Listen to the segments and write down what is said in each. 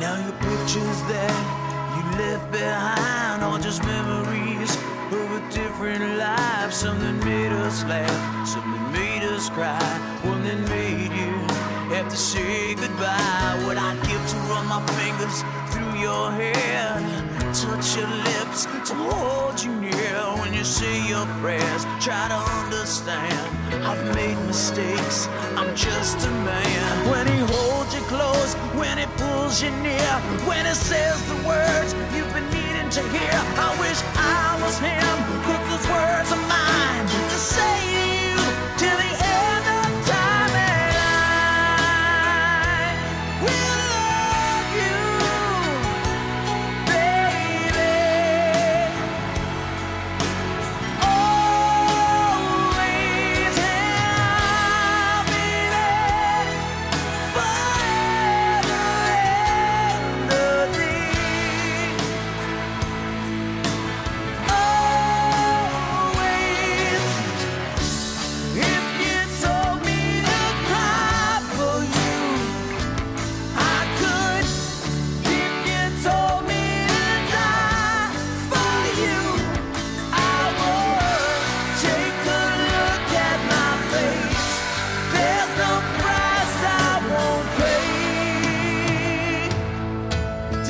Now your pictures that you left behind are just memories of a different life. Something made us laugh, something made us cry, one that made you have to say goodbye. What I'd give to run my fingers through your hair, touch your lips, to hold you near when you say your prayers. Try to understand, I've made mistakes, I'm just a man. When he holds you close, when he pulls you near, when he says the words you've been needing to hear. I wish I was him, cause those words are mine to say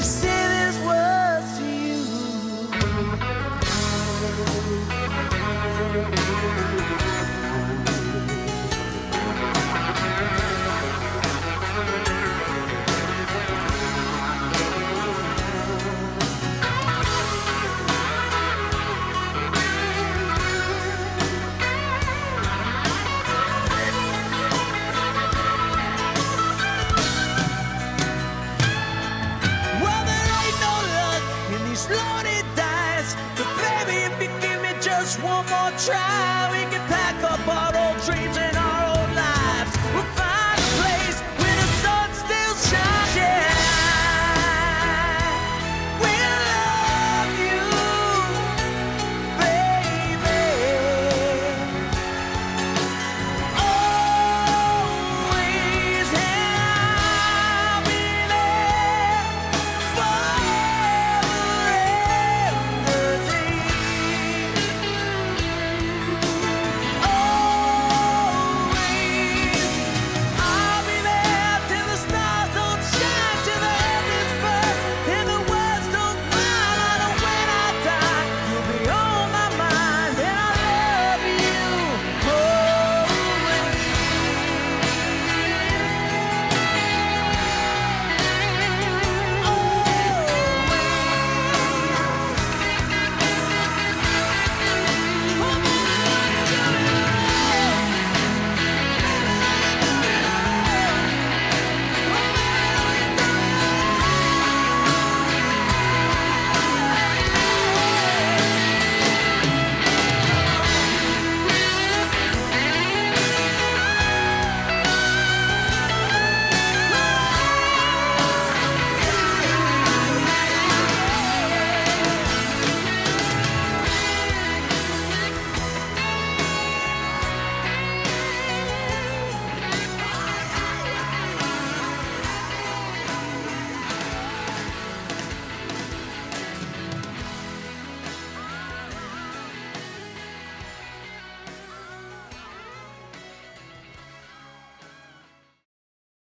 to say just one more try, we can pack up our old dreams